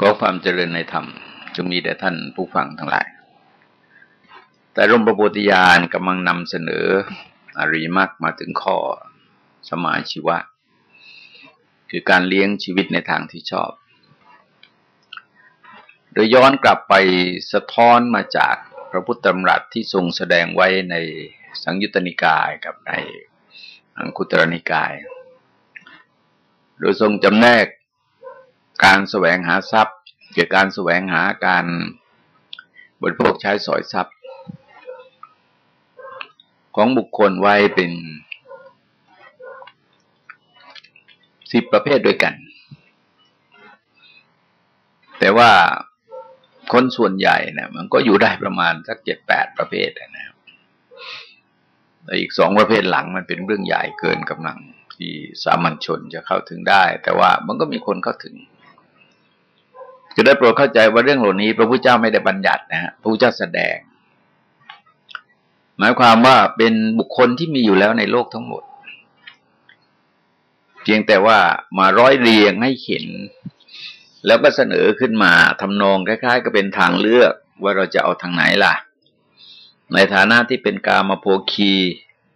ขอความเจริญในธรรมจงมีแด่ท่านผู้ฟังทั้งหลาย แต่ร่มประโพธิญาณกำลังนำเสนออริมักมาถึงข้อสมาชีวะ คือการเลี้ยงชีวิตในทางที่ชอบ โดยย้อนกลับไปสะท้อนมาจากพระพุทธธรรมรัตที่ทรงแสดงไว้ในสังยุตตนิกายกับในอังคุตรนิกาย โดยทรงจำแนก การแสวงหาทรัพย์ เกี่ยวกับการแสวงหาการบริโภคใช้สอยทรัพย์ ของบุคคลไว้เป็นสิบประเภทด้วยกัน แต่ว่าคนส่วนใหญ่เนี่ยมันก็อยู่ได้ประมาณสักเจ็ดแปดประเภทนะครับแต่อีกสองประเภทหลังมันเป็นเรื่องใหญ่เกินกำลังที่สามัญชนจะเข้าถึงได้ แต่ว่ามันก็มีคนเข้าถึง จะได้โปรดเข้าใจว่าเรื่องเหล่านี้ พระพุทธเจ้าไม่ได้บัญญัตินะฮะพระพุทธเจ้าแสดง หมายความว่าเป็นบุคคลที่มีอยู่แล้วในโลกทั้งหมด เพียงแต่ว่ามาร้อยเรียงให้เห็น แล้วก็เสนอขึ้นมาทำนองคล้ายๆ ก็เป็นทางเลือกว่าเราจะเอาทางไหนล่ะ ในฐานะที่เป็นกามาโพคี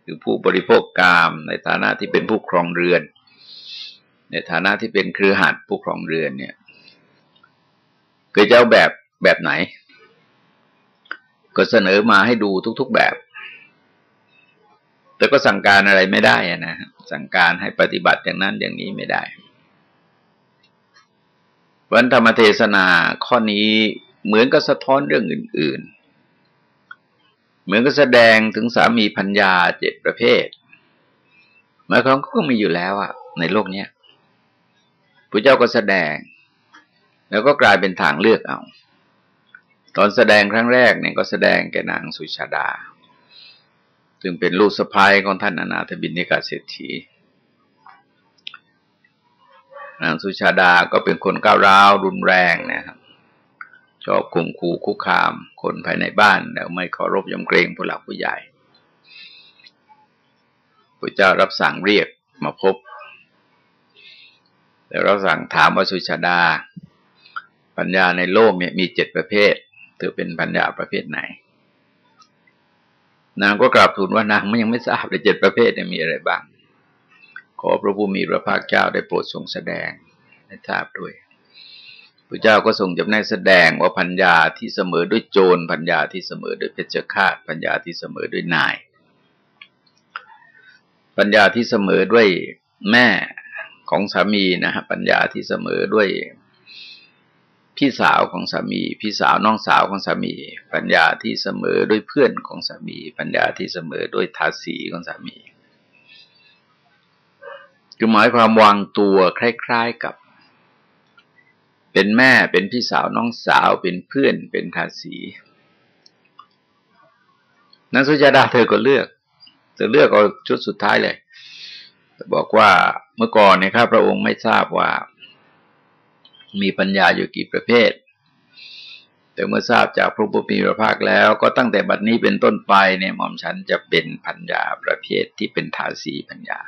หรือผู้บริโภคกาม ในฐานะที่เป็นผู้ครองเรือน ในฐานะที่เป็นเครือขัดผู้ครองเรือนเนี่ย คือจะเอาแบบแบบไหน ก็เสนอมาให้ดูทุก ๆแบบ แต่ก็สั่งการอะไรไม่ได้นะสั่งการให้ปฏิบัติอย่างนั้นอย่างนี้ไม่ได้วันธรรมเทศนาข้อนี้เหมือนกับสะท้อนเรื่องอื่น ๆ เหมือนกับแสดงถึงสามีพัญญาเจ็ดประเภทหมายความก็มีอยู่แล้วอะในโลกเนี้ยพระเจ้าก็แสดง แล้วก็กลายเป็นทางเลือกเอา ตอนแสดงครั้งแรกเนี่ยก็แสดงแก่นางสุชาดา ซึ่งเป็นลูกสะพ้ายของท่านอนาถบินิกาเศรษฐีนางสุชาดาก็เป็นคนก้าวร้าวรุนแรงนะครับชอบข่มขู่คุกคาม คนภายในบ้านแล้วไม่เคารพยำเกรงผู้หลักผู้ใหญ่พระเจ้ารับสั่งเรียกมาพบ แล้วรับสั่งถามว่าสุชาดา ปัญญาในโลกเนี่ยมีเจ็ดประเภทเธอเป็นปัญญาประเภทไหน นางก็กราบทูลว่านางไม่ยังไม่ทราบเลยเจ็ดประเภทเนี่ยมีอะไรบ้าง ขอพระผู้มีพระภาคเจ้าได้โปรดทรงแสดงให้ทราบด้วยพระเจ้าก็ทรงจำแนกแสดงว่าปัญญาที่เสมอด้วยโจรปัญญาที่เสมอด้วยเพชฌฆาตปัญญาที่เสมอด้วยนาย ปัญญาที่เสมอด้วยแม่ของสามีนะฮะปัญญาที่เสมอด้วย พี่สาวของสามี พี่สาวน้องสาวของสามี ปัญญาที่เสมอด้วยเพื่อนของสามี ปัญญาที่เสมอด้วยทาสีของสามีคือหมายความวางตัวคล้าย ๆกับ เป็นแม่เป็นพี่สาวน้องสาวเป็นเพื่อนเป็นทาสีนางสุจาดาเธอก็เลือกเธอเลือกเอาชุดสุดท้ายเลยบอกว่าเมื่อก่อนเนี่ยครับพระองค์ไม่ทราบว่า มีปัญญาอยู่กี่ประเภท แต่เมื่อทราบจากพระบุตรพระภาคแล้ว ก็ตั้งแต่บัดนี้เป็นต้นไปเนี่ยหม่อมฉันจะเป็นปัญญาประเภทที่เป็นทาสีปัญญา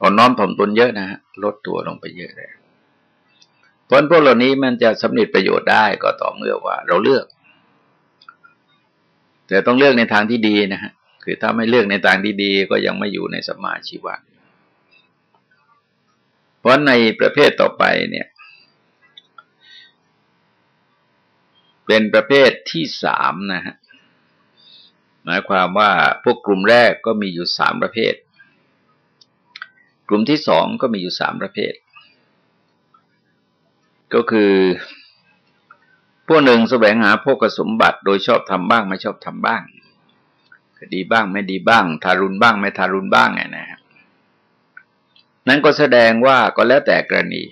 อ่อนน้อมถ่อมตนเยอะนะฮะลดตัวลงไปเยอะเลยผลพวกเหล่านี้มันจะสำเร็จประโยชน์ได้ก็ต่อเมื่อว่า เราเลือก แต่ต้องเลือกในทางที่ดีนะฮะคือถ้าไม่เลือกในทางที่ดีก็ยังไม่อยู่ในสมาชีวะ ราะในประเภทต่อไปเนี่ย เป็นประเภทที่สามนะฮะหมายความว่าพวกกลุ่มแรกก็มีอยู่สามประเภท กลุ่มที่สองก็มีอยู่สามประเภท ก็คือพวกหนึ่งแสวงหาพวกสมบัติโดยชอบทำบ้างไม่ชอบทำบ้างดีบ้างไม่ดีบ้าง ทารุณบ้างไม่ทารุณบ้างไงนะครับ นั้นก็แสดงว่าก็แล้วแต่กรณี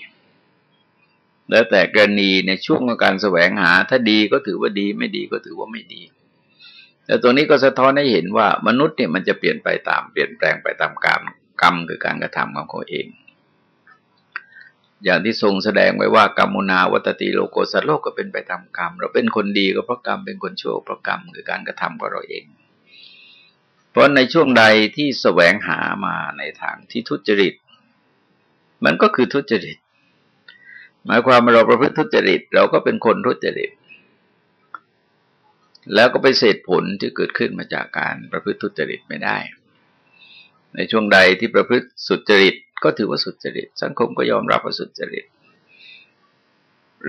แล้วแต่กรณีในช่วงของการแสวงหา ถ้าดีก็ถือว่าดีไม่ดีก็ถือว่าไม่ดี แต่ตัวนี้ก็สะท้อนให้เห็นว่ามนุษย์เนี่ยมันจะเปลี่ยนไปตามเปลี่ยนแปลงไปตามกรรมกรรมคือการกระทำของเขาเอง อย่างที่ทรงแสดงไว้ว่ากรรมุนาวัตติโลโกสัตโลกก็เป็นไปตามกรรม เราเป็นคนดีก็เพราะกรรมเป็นคนชั่วเพราะกรรมคือการกระทำของเราเองเพราะในช่วงใดที่แสวงหามาในทางที่ทุจริต มันก็คือทุจริต หมายความว่าเราประพฤติทุจริต เราก็เป็นคนทุจริต แล้วก็ไปเศษผลที่เกิดขึ้นมาจากการประพฤติทุจริตไม่ได้ ในช่วงใดที่ประพฤติสุจริต ก็ถือว่าสุจริต สังคมก็ยอมรับว่าสุจริต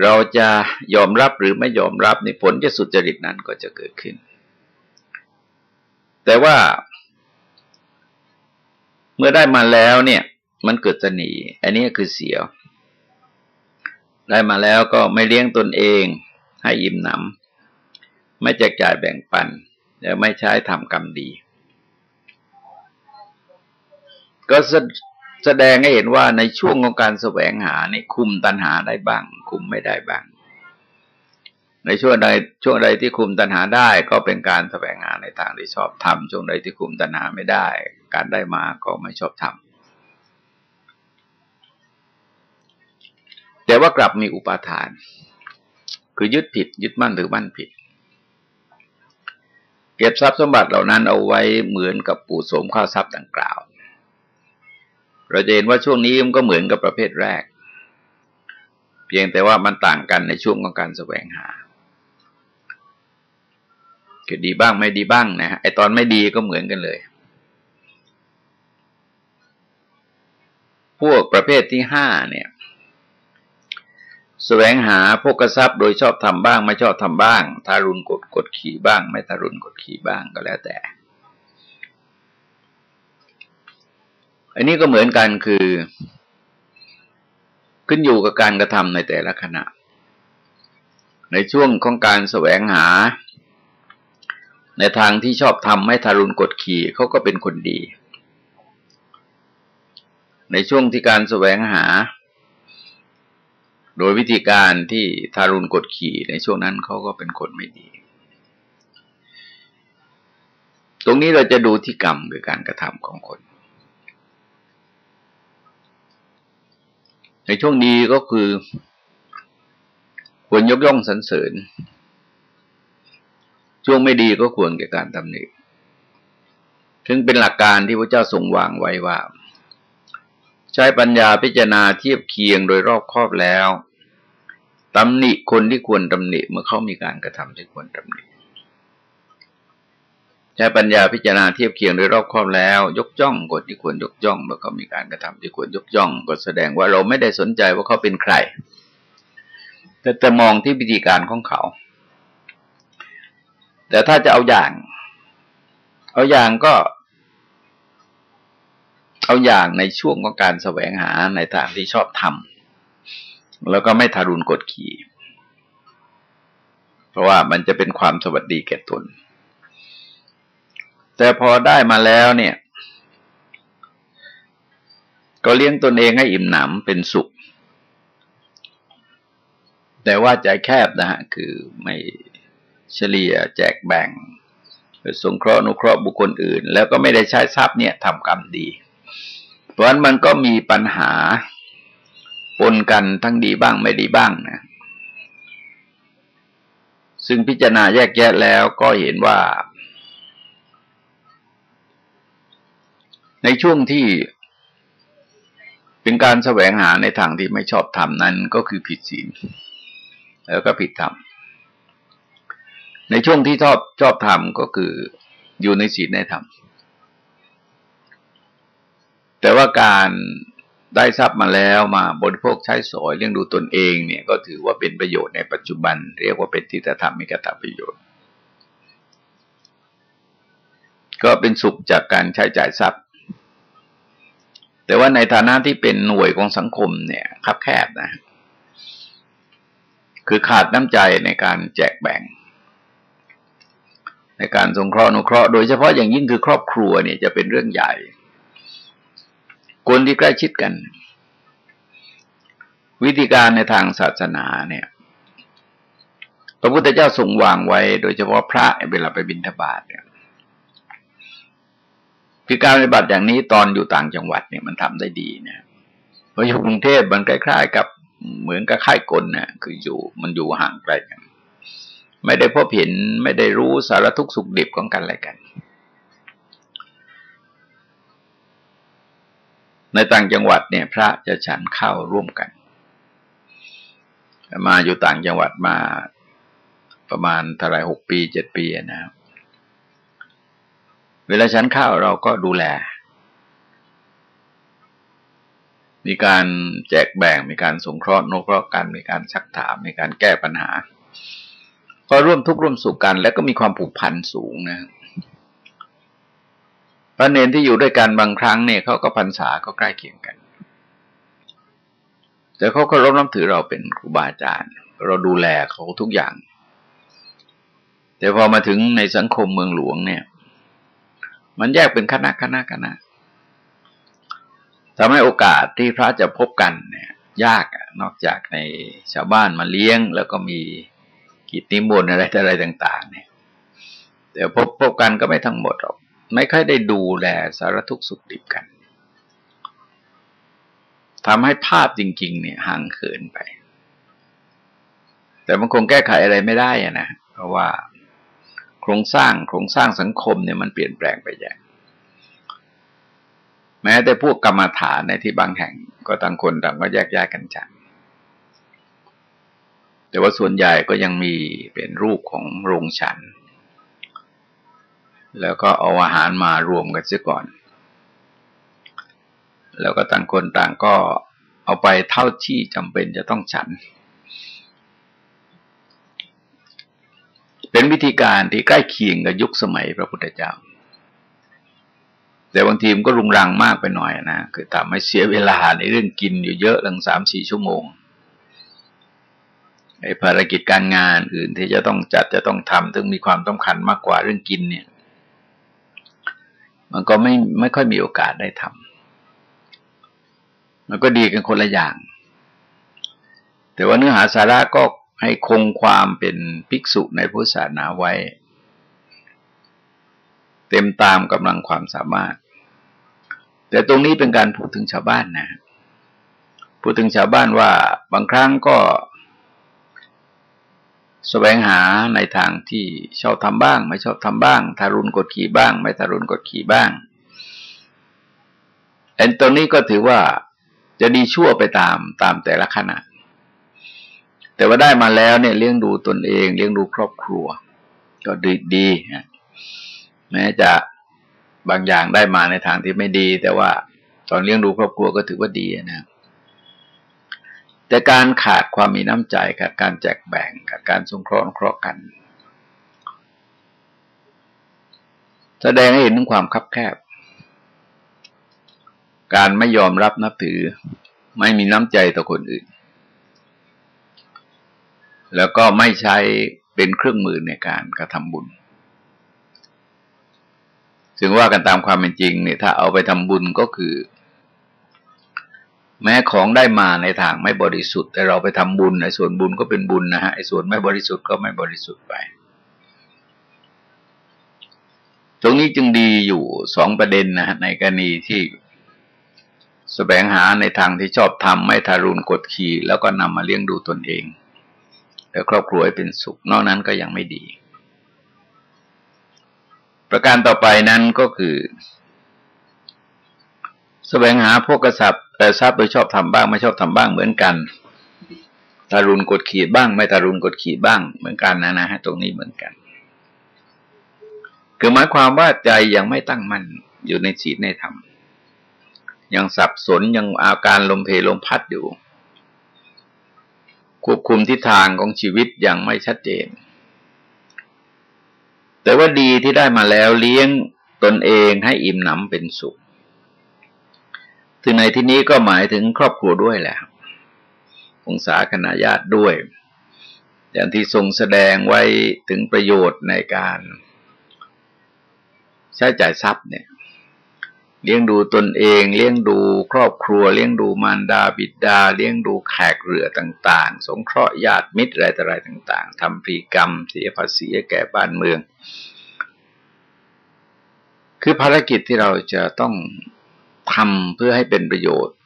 เราจะยอมรับหรือไม่ยอมรับในผลจะสุจริตนั้นก็จะเกิดขึ้น แต่ว่าเมื่อได้มาแล้วเนี่ย มันเกิดจะหนีอันนี้คือเสียได้มาแล้วก็ไม่เลี้ยงตนเองให้อิ่มหนำไม่แจกจ่ายแบ่งปัน และไม่ใช้ทำกรรมดี ก็แสดงให้เห็นว่าในช่วงของการแสวงหานี่คุมตัณหาได้บ้าง คุมไม่ได้บ้าง ในช่วงใดช่วงใดที่คุมตัณหาได้ก็เป็นการแสวงหาในทางที่ชอบทำช่วงใดที่คุมตัณหาไม่ได้ การได้มาก็ไม่ชอบทำ แต่ว่ากลับมีอุปาทาน คือยึดผิด ยึดมั่นหรือมั่นผิด เก็บทรัพย์สมบัติเหล่านั้นเอาไว้เหมือนกับปู่โสมข้าวทรัพย์ดังกล่าว เราจะเห็นว่าช่วงนี้มันก็เหมือนกับประเภทแรก เพียงแต่ว่ามันต่างกันในช่วงของการแสวงหาคือดีบ้างไม่ดีบ้างนะฮะไอตอนไม่ดีก็เหมือนกันเลย พวกประเภทที่ห้าเนี่ย แสวงหาพกทรัพย์โดยชอบทำบ้าง ไม่ชอบทำบ้าง ทารุณกดกดขี่บ้าง ไม่ทารุณกดขี่บ้างก็แล้วแต่ อันนี้ก็เหมือนกันคือ ขึ้นอยู่กับการกระทำในแต่ละขณะ ในช่วงของการแสวงหา ในทางที่ชอบทำไม่ทารุณกดขี่เขาก็เป็นคนดี ในช่วงที่การแสวงหา โดยวิธีการที่ทารุณกดขี่ในช่วงนั้นเขาก็เป็นคนไม่ดี ตรงนี้เราจะดูที่กรรมคือการกระทำของคน ในช่วงดีก็คือควรยกย่องสรรเสริญ ช่วงไม่ดีก็ควรแก่การตำหนิถึงเป็นหลักการที่พระเจ้าทรงวางไว้ว่า ใช้ปัญญาพิจารณาเทียบเคียงโดยรอบครอบแล้ว ตำหนิคนที่ควรตำหนิเมื่อเขามีการกระทำที่ควรตำหนิใช้ปัญญาพิจารณาเทียบเคียงโดยรอบครอบแล้ว ยกย่องคนที่ควรยกย่องเมื่อเขามีการกระทำที่ควรยกย่องก็แสดงว่าเราไม่ได้สนใจว่าเขาเป็นใคร แต่จะมองที่วิธีการของเขา แต่ถ้าจะเอาอย่าง เอาอย่างก็ เอาอย่างในช่วงของการแสวงหาในทางที่ชอบทำ แล้วก็ไม่ทารุณกดขี่ เพราะว่ามันจะเป็นความสวัสดีแก่ตน แต่พอได้มาแล้วเนี่ย ก็เลี้ยงตนเองให้อิ่มหนำเป็นสุข แต่ว่าใจแคบนะฮะ คือไม่เฉลี่ยแจกแบ่งสงเคราะห์นุเคราะห์บุคคลอื่น แล้วก็ไม่ได้ใช้ทรัพย์เนี่ยทำกรรมดี เพราะฉะนั้นมันก็มีปัญหา ปนกันทั้งดีบ้างไม่ดีบ้างนะซึ่งพิจารณาแยกแยะแล้วก็เห็นว่า ในช่วงที่เป็นการแสวงหาในทางที่ไม่ชอบทำนั้นก็คือผิดศีลแล้วก็ผิดธรรมในช่วงที่ชอบชอบทำก็คืออยู่ในศีลในธรรมแต่ว่าการ ได้ทรัพย์มาแล้วมาบริโภคใช้สอยเลี้ยงดูตนเองเนี่ยก็ถือว่าเป็นประโยชน์ในปัจจุบัน เรียกว่าเป็นทิฏฐธรรมมีกตประโยชน์ ก็เป็นสุขจากการใช้จ่ายทรัพย์ แต่ว่าในฐานะที่เป็นหน่วยของสังคมเนี่ยคับแคบนะ คือขาดน้ำใจในการแจกแบ่ง ในการสงเคราะห์นุเคราะห์โดยเฉพาะอย่างยิ่งคือครอบครัวเนี่ยจะเป็นเรื่องใหญ่ คนที่ใกล้ชิดกัน วิธีการในทางศาสนาเนี่ย พระพุทธเจ้าทรงวางไว้ โดยเฉพาะพระเวลาไปบิณฑบาตเนี่ยคือการปฏิบัติอย่างนี้ตอนอยู่ต่างจังหวัดเนี่ยมันทำได้ดีนะเพราะอยู่กรุงเทพมันคล้ายๆกับเหมือนกับค่ายกลนะคืออยู่มันอยู่ห่างไกลกันไม่ได้พบเห็นไม่ได้รู้สารทุกข์สุขดิบของกันอะไรกัน ในต่างจังหวัดเนี่ย พระจะฉันข้าวร่วมกัน มาอยู่ต่างจังหวัดมาประมาณเท่าไรหกปีเจ็ดปีนะครับเวลาฉันข้าวเราก็ดูแล มีการแจกแบ่ง มีการสงเคราะห์นกเคราะห์กัน มีการชักถาม มีการแก้ปัญหา ก็ร่วมทุกข์ร่วมสุขกัน แล้วก็มีความผูกพันสูงนะครับ พระเนนที่อยู่ด้วยกันบางครั้งเนี่ยเขาก็พรรษาก็ใกล้เคียงกัน แต่เขาก็รบน้ำถือเราเป็นครูบาอาจารย์ เราดูแลเขาทุกอย่าง แต่พอมาถึงในสังคมเมืองหลวงเนี่ย มันแยกเป็นคณะคณะคณะทำให้โอกาสที่พระจะพบกันเนี่ยยากนอกจากในชาวบ้านมาเลี้ยง แล้วก็มีกิจนิมนต์อะไรอะไรต่าง ๆ เนี่ย แต่พบพบกันก็ไม่ทั้งหมดหรอก ไม่ค่อยได้ดูแลสารทุกข์สุขดิบกันทำให้ภาพจริง ๆ เนี่ยห่างเขินไป แต่มันคงแก้ไขอะไรไม่ได้อะนะเพราะว่าโครงสร้างโครงสร้างสังคมเนี่ยมันเปลี่ยนแปลงไปอย่างแม้แต่พวกกรรมฐานในที่บางแห่งก็ต่างคนต่างก็แยกย้ายกันจากแต่ว่าส่วนใหญ่ก็ยังมีเป็นรูปของโรงฉัน แล้วก็เอาอาหารมารวมกันเสียก่อน แล้วก็ต่างคนต่างก็เอาไปเท่าที่จำเป็นจะต้องฉัน เป็นวิธีการที่ใกล้เคียงกับยุคสมัยพระพุทธเจ้า แต่บางทีมก็รุงรังมากไปหน่อยนะ คือทำให้เสียเวลาในเรื่องกินอยู่เยอะหลังสามสี่ชั่วโมงไอ้ภารกิจการงานอื่นที่จะต้องจัดจะต้องทำถึงมีความต้องคัญมากกว่าเรื่องกินเนี่ย มันก็ไม่ไม่ค่อยมีโอกาสได้ทำมันก็ดีกันคนละอย่าง แต่ว่าเนื้อหาสาระก็ให้คงความเป็นภิกษุในพุทธศาสนาไว้ เต็มตามกำลังความสามารถ แต่ตรงนี้เป็นการพูดถึงชาวบ้านนะ พูดถึงชาวบ้านว่าบางครั้งก็ แสวงหาในทางที่ชอบทำบ้าง ไม่ชอบทำบ้าง ทารุณกดขี่บ้าง ไม่ทารุณกดขี่บ้างเอ็นตรงนี้ก็ถือว่าจะดีชั่วไปตามตามแต่ละขณะ แต่ว่าได้มาแล้วเนี่ยเลี้ยงดูตนเอง เลี้ยงดูครอบครัว ก็ดีดีแม้จะบางอย่างได้มาในทางที่ไม่ดี แต่ว่าตอนเลี้ยงดูครอบครัวก็ถือว่าดีนะครับ แต่การขาดความมีน้ำใจกับการแจกแบ่งกับการสงเคราะห์เคราะห์กัน แสดงให้เห็นถึงความคับแคบ การไม่ยอมรับนับถือ ไม่มีน้ำใจต่อคนอื่น แล้วก็ไม่ใช้เป็นเครื่องมือในการกระทำบุญถึงว่ากันตามความเป็นจริงเนี่ยถ้าเอาไปทำบุญก็คือ แม้ของได้มาในทางไม่บริสุทธิ์ แต่เราไปทำบุญในส่วนบุญก็เป็นบุญนะฮะไอ้ส่วนไม่บริสุทธิ์ก็ไม่บริสุทธิ์ไป ตรงนี้จึงดีอยู่สองประเด็นนะฮะในกรณีที่สแสวงหาในทางที่ชอบทำไม่ทารุณกดขี่ แล้วก็นำมาเลี้ยงดูตนเอง แล้วครอบครัวให้เป็นสุข นอกนั้นก็ยังไม่ดี ประการต่อไปนั้นก็คือ แสวงหาพวกกษัตริย์แต่ทรัพย์โดยชอบทำบ้าง ไม่ชอบทำบ้างเหมือนกันทารุณกดขีดบ้าง ไม่ทารุณกดขีดบ้างเหมือนกันนะนะฮะตรงนี้เหมือนกัน คือหมายความว่าใจยังไม่ตั้งมั่นอยู่ในศีลในธรรมยังสับสนยังอาการลมเพลมพัดอยู่ ควบคุมทิศทางของชีวิตยังไม่ชัดเจน แต่ว่าดีที่ได้มาแล้วเลี้ยงตนเองให้อิ่มหนำเป็นสุข ซึ่งในที่นี้ก็หมายถึงครอบครัวด้วยแหละองศาคณะญาติด้วย อย่างที่ทรงแสดงไว้ถึงประโยชน์ในการใช้จ่ายทรัพย์เนี่ย เลี้ยงดูตนเอง เลี้ยงดูครอบครัว เลี้ยงดูมารดาบิดา เลี้ยงดูแขกเรือต่าง ๆ สงเคราะห์ญาติมิตรอะไรต่ออะไรต่าง ๆทำปีกรรม เสียภาษีแก่บ้านเมือง คือภารกิจที่เราจะต้อง ทำเพื่อให้เป็นประโยชน์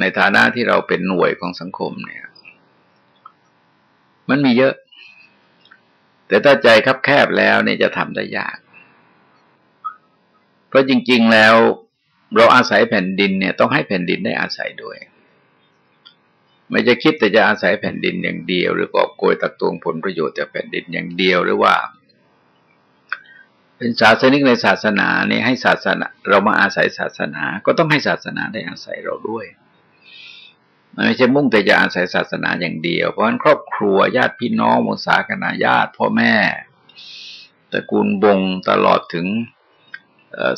ในฐานะที่เราเป็นหน่วยของสังคมเนี่ย มันมีเยอะ แต่ถ้าใจคับแคบแล้วเนี่ยจะทำได้ยาก เพราะจริง ๆแล้ว เราอาศัยแผ่นดินเนี่ย ต้องให้แผ่นดินได้อาศัยด้วย ไม่จะคิดแต่จะอาศัยแผ่นดินอย่างเดียว หรือกอบโกยตักตวงผลประโยชน์จากแผ่นดินอย่างเดียวหรือว่า เป็นศาสนิกในศาสนาเนี่ยให้ศาสนา เรามาอาศัยศาสนา ก็ต้องให้ศาสนาได้อาศัยเราด้วยมันไม่ใช่มุ่งแต่จะอาศัยศาสนาอย่างเดียว เพราะฉะนั้นครอบครัวญาติพี่น้องมุสาคณาญาติพ่อแม่ตระกูลบงตลอดถึง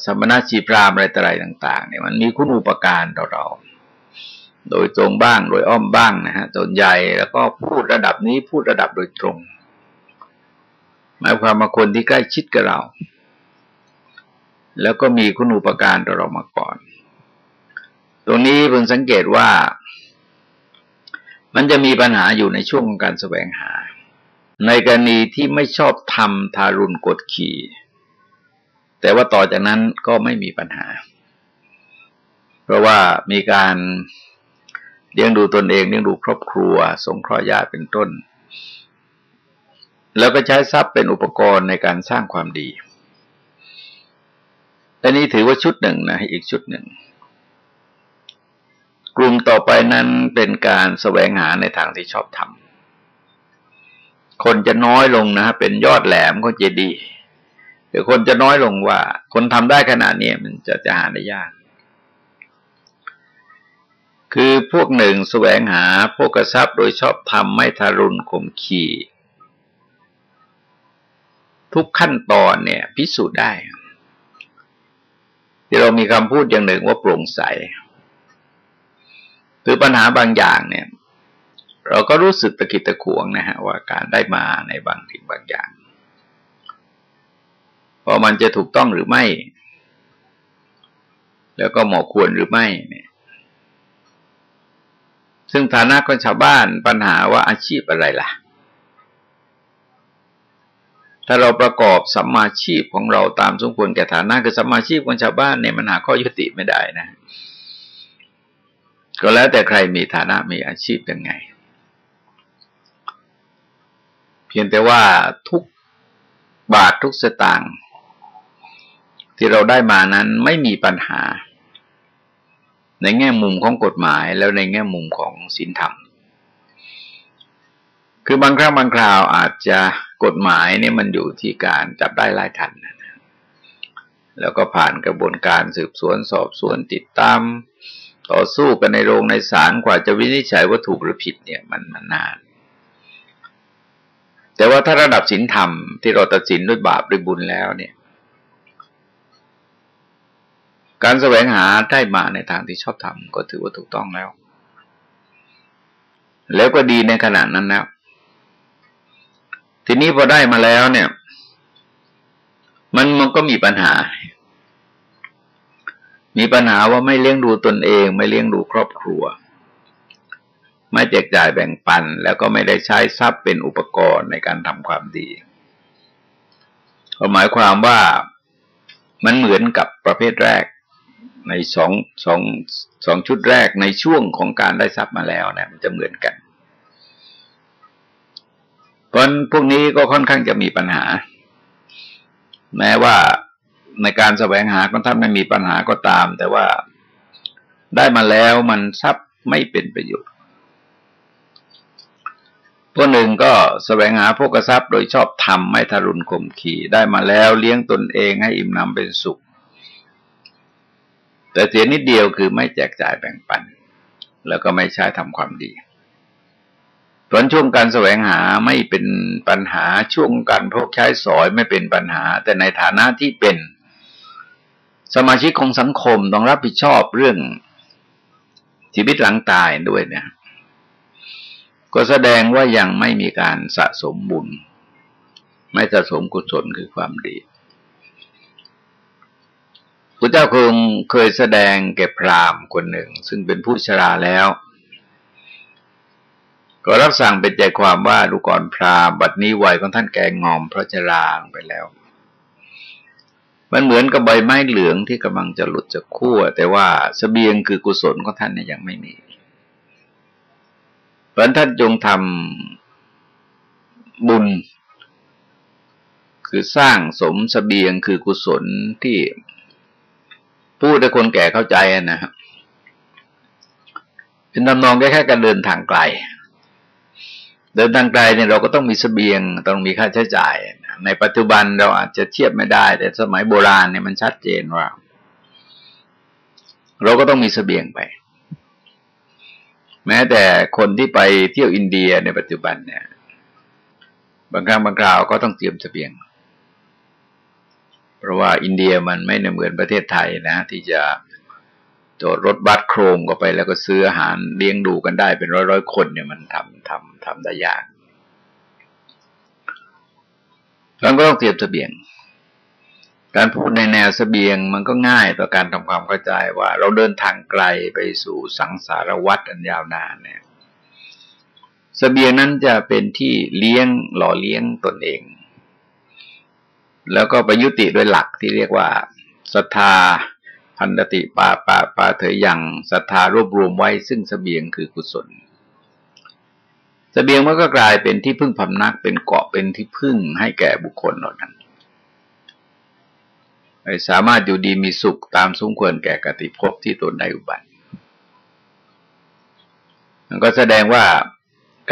สมณชีพรามอะไรต่ออะไรต่าง ๆ เนี่ยมันมีคุณอุปการต่อเรา โดยตรงบ้างโดยอ้อมบ้างนะฮะตนใหญ่แล้วก็พูดระดับนี้พูดระดับโดยตรง หมายความมาคนที่ใกล้ชิดกับเรา แล้วก็มีคุณอุปการต่อเรามาก่อน ตรงนี้เพิ่งสังเกตว่า มันจะมีปัญหาอยู่ในช่วงของการแสวงหา ในกรณีที่ไม่ชอบทำทารุณกดขี่แต่ว่าต่อจากนั้นก็ไม่มีปัญหา เพราะว่ามีการเลี้ยงดูตนเองเลี้ยงดูครอบครัว สงเคราะห์ญาติเป็นต้น แล้วก็ใช้ทรัพย์เป็นอุปกรณ์ในการสร้างความดี อันนี้ถือว่าชุดหนึ่งนะอีกชุดหนึ่ง กลุ่มต่อไปนั้นเป็นการแสวงหาในทางที่ชอบทำคนจะน้อยลงนะเป็นยอดแหลมก็เจดีแต่คนจะน้อยลงว่า คนทำได้ขนาดนี้มันจะจะหาได้ยาก คือพวกหนึ่งแสวงหาพวกกระซับโดยชอบทำไม่ทารุณข่มขี่ทุกขั้นตอนเนี่ย พิสูจน์ได้ ที่เรามีคำพูดอย่างหนึ่งว่าโปร่งใสคือปัญหาบางอย่างเนี่ย เราก็รู้สึกตะกิดตะขวงนะฮะว่าการได้มาในบางสิ่งบางอย่างว่ามันจะถูกต้องหรือไม่ แล้วก็เหมาะควรหรือไม่เนี่ยซึ่งฐานะของชาวบ้านปัญหาว่าอาชีพอะไรล่ะ ถ้าเราประกอบสัมมาชีพของเราตามสมควรแก่ฐานะคือสัมมาชีพของชาวบ้านเนี่ยมันหาข้อยุติไม่ได้นะ ก็แล้วแต่ใครมีฐานะมีอาชีพยังไง เพียงแต่ว่าทุกบาททุกสตางค์ที่เราได้มานั้นไม่มีปัญหา ในแง่มุมของกฎหมายแล้วในแง่มุมของศีลธรรม คือบางครั้งบางคราวอาจจะกฎหมายนี่มันอยู่ที่การจับได้ลายทันแล้วก็ผ่านกระบวนการสืบสวนสอบสวนติดตาม ต่อสู้กันในโรงในศาลกว่าจะวินิจฉัยว่าถูกหรือผิดเนี่ยมันมันนาน แต่ว่าถ้าระดับศีลธรรมที่เราตัดสินด้วยบาปด้วยบุญแล้วเนี่ย การแสวงหาได้มาในทางที่ชอบทำก็ถือว่าถูกต้องแล้ว แล้วก็ดีในขณะนั้นแล้ว ทีนี้พอได้มาแล้วเนี่ย มันมันก็มีปัญหา มีปัญหาว่าไม่เลี้ยงดูตนเอง ไม่เลี้ยงดูครอบครัว ไม่แจกจ่ายแบ่งปัน แล้วก็ไม่ได้ใช้ทรัพย์เป็นอุปกรณ์ในการทำความดีหมายความว่ามันเหมือนกับประเภทแรกในสองสองสองชุดแรกในช่วงของการได้ทรัพย์มาแล้วเนะมันจะเหมือนกัน เพราะพวกนี้ก็ค่อนข้างจะมีปัญหา แม้ว่าในการแสวงหาของท่านไม่มีปัญหาก็ตาม แต่ว่าได้มาแล้วมันทรัพย์ไม่เป็นประโยชน์พวกหนึ่งก็แสวงหาพวกทรัพย์โดยชอบทำไม่ทารุณข่มขีได้มาแล้วเลี้ยงตนเองให้อิ่มนำเป็นสุข แต่เสียนิดเดียวคือไม่แจกจ่ายแบ่งปัน แล้วก็ไม่ใช้ทำความดี ผลช่วงการแสวงหาไม่เป็นปัญหาช่วงการพกใช้สอยไม่เป็นปัญหา แต่ในฐานะที่เป็นสมาชิกของสังคมต้องรับผิดชอบเรื่องชีวิตหลังตายด้วยเนี่ย ก็แสดงว่ายังไม่มีการสะสมบุญ ไม่สะสมกุศลคือความดีพระเจ้าคงเคยแสดงแก่พราหมณ์คนหนึ่ง ซึ่งเป็นผู้ชราแล้ว ก็รับสั่งเป็นใจความว่าดูก่อนพราบัดนี้วัยของท่านแกงอมเพราะชรางไปแล้ว มันเหมือนกับใบไม้เหลืองที่กำลังจะหลุดจากขั้วแต่ว่าสเสบียงคือกุศลของท่านเนี่ยยังไม่มีเพราะท่านจงทำบุญ คือสร้างสมสเสบียงคือกุศลที่พูดให้คนแก่เข้าใจนะครับเป็นตำนองแค่แค่การเดินทางไกล เดินทางไกลเนี่ยเราก็ต้องมีสเสบียงต้องมีค่าใช้จ่าย ในปัจจุบันเราอาจจะเทียบไม่ได้ แต่สมัยโบราณเนี่ยมันชัดเจนว่า เราก็ต้องมีสเสบียงไป แม้แต่คนที่ไปเที่ยวอินเดียในปัจจุบันเนี่ย บางครั้งบางคราวก็ต้องเตรียมสเสบียง เพราะว่าอินเดียมันไม่เหมือนประเทศไทยนะ ที่จะจอดรถบัสโครงก็ไปแล้วก็ซื้ออาหารเลี้ยงดูกันได้เป็นร้อยร้อยคนเนี่ยมันทำทำ ทำได้ยากเราก็ต้องเตรียมเสบียง การพูดในแนวเสบียงมันก็ง่ายต่อการทำความเข้าใจว่า เราเดินทางไกลไปสู่สังสารวัฏอันยาวนานเนี่ยสเสบียงนั้นจะเป็นที่เลี้ยงหล่อเลี้ยงตนเอง แล้วก็ประยุติโดยหลักที่เรียกว่าศรัทธาพันติปาปาปาเถยยังศรัทธารวบรวมไว้ซึ่งสเสบียงคือกุศล สเสบียงมันก็กลายเป็นที่พึ่งพำนักเป็นเกาะเป็นที่พึ่งให้แก่บุคคลเหล่านั้นสามารถอยู่ดีมีสุขตามสมควรแก่กติภพที่ตนได้อุบัติมันก็แสดงว่า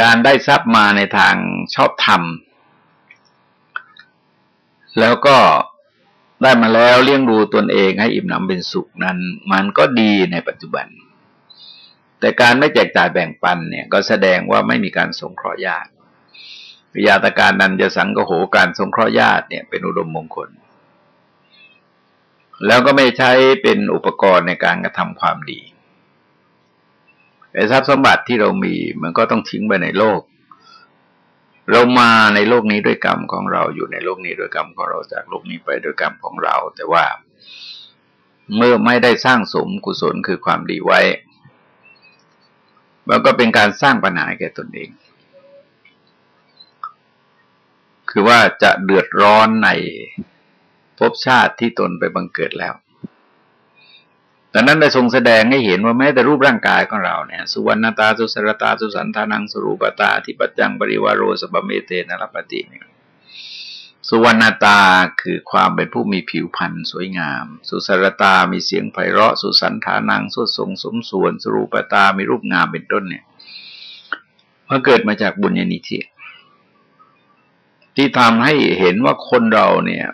การได้ทรัพย์มาในทางชอบธรรม แล้วก็ได้มาแล้วเลี้ยงดูตนเองให้อิ่มหนำเป็นสุขนั้น มันก็ดีในปัจจุบัน แต่การไม่แจกจ่ายแบ่งปันเนี่ยก็แสดงว่าไม่มีการสงเคราะห์ญาติวิยาตการนันจะสังกโหการสงเคราะห์ญาติเนี่ยเป็นอุดมมงคล แล้วก็ไม่ใช้เป็นอุปกรณ์ในการกระทำความดีไอ้ทรัพย์สมบัติที่เรามีมันก็ต้องทิ้งไปในโลก เรามาในโลกนี้ด้วยกรรมของเราอยู่ในโลกนี้ด้วยกรรมของเราจากโลกนี้ไปด้วยกรรมของเรา แต่ว่าเมื่อไม่ได้สร้างสมกุศลคือความดีไว้ มันก็เป็นการสร้างปัญหาแก่ตนเอง คือว่าจะเดือดร้อนในภพชาติที่ตนไปบังเกิดแล้วดังนั้นได้ทรงแสดงให้เห็นว่าแม้แต่รูปร่างกายของเราเนี่ย สุวรรณตา สุสรตา สุสันทานังสรูปตา ที่ปัจจังบริวารโรสบเมเตนรปติเนี่ย สุวรรณตาคือความเป็นผู้มีผิวพรรณสวยงาม สุสรตา มีเสียงไพเราะ สุสันทานัง สุทรงสมส่วนสรูปตา มีรูปงามเป็นต้นเนี่ยมันเกิดมาจากบุญญาณิธิที่ทำให้เห็นว่าคนเราเนี่ย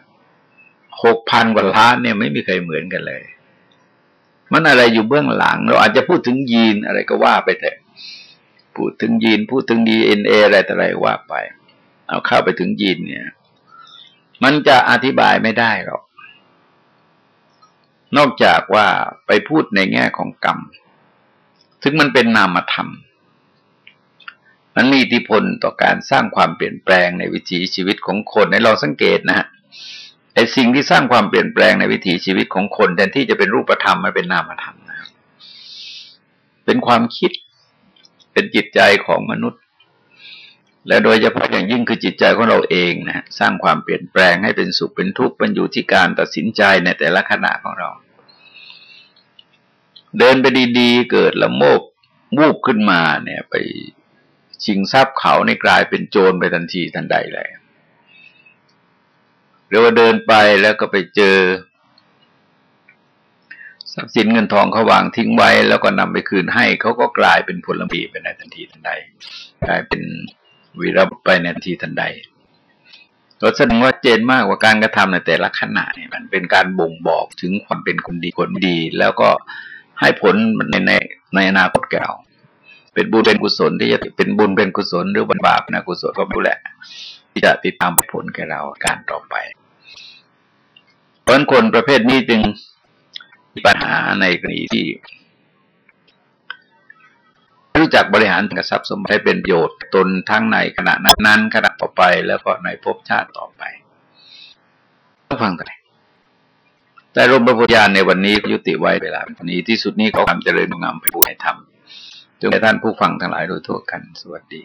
หกพันกว่าล้านเนี่ยไม่มีใครเหมือนกันเลย มันอะไรอยู่เบื้องหลัง เราอาจจะพูดถึงยีนอะไรก็ว่าไปเถอะ พูดถึงยีน พูดถึงดีเอ็นเออะไรแต่อะไรว่าไป เอาเข้าไปถึงยีนเนี่ย มันจะอธิบายไม่ได้หรอก นอกจากว่าไปพูดในแง่ของกรรมถึงมันเป็นนามธรรม มันมีอิทธิพลต่อการสร้างความเปลี่ยนแปลงในวิถีชีวิตของคนให้เราสังเกตนะฮะไอ้สิ่งที่สร้างความเปลี่ยนแปลงในวิถีชีวิตของคนแทนที่จะเป็นรูปธรรมมันเป็นนามธรรมนะเป็นความคิด เป็นจิตใจของมนุษย์ และโดยเฉพาะอย่างยิ่งคือจิตใจของเราเองนะสร้างความเปลี่ยนแปลงให้เป็นสุขเป็นทุกข์มันอยู่ที่การตัดสินใจในแต่ละขณะของเรา เดินไปดีๆ เกิดละโมบมูบขึ้นมาเนี่ยไปชิงทรัพย์เขาในกลายเป็นโจรไปทันทีทันใดเลยหรือว่าเดินไปแล้วก็ไปเจอทรัพย์สินเงินทองเขาวางทิ้งไว้ แล้วก็นำไปคืนให้เขาก็กลายเป็นผลปีไปในทันทีทันใดกลายเป็น วีรบุไปในทันทีทันใดเราแสดงว่าเจนมากกว่าการกระทำในแต่ละขณะเนี่ยมันเป็นการบ่งบอกถึงความเป็นคนดีคนดี แล้วก็ให้ผลในในในอนาคตแก่เราเป็นบุญเป็นกุศลที่จะเป็นบุญเป็นกุศลหรือบันบาปนะกุศลก็ไม่รู้แหละที่จะติดตามผลแก่เราการต่อไป เพราะคนประเภทนี้จึงมีปัญหาในกรณีที่ รู้จักบริหารกระทรัพย์สมบัติให้เป็นประโยชน์ตนทั้งในขณะนั้นขณะต่อไปแล้วก็ในภพชาติต่อไปก็ฟังกันแต่รมพระพุทธญาณในวันนี้ยุติไว้เวลาวันนี้ที่สุดนี้ขอความเจริญงามไปบูรณนธรรมจงให้ท่านผู้ฟังทั้งหลายโดยทั่วกันสวัสดี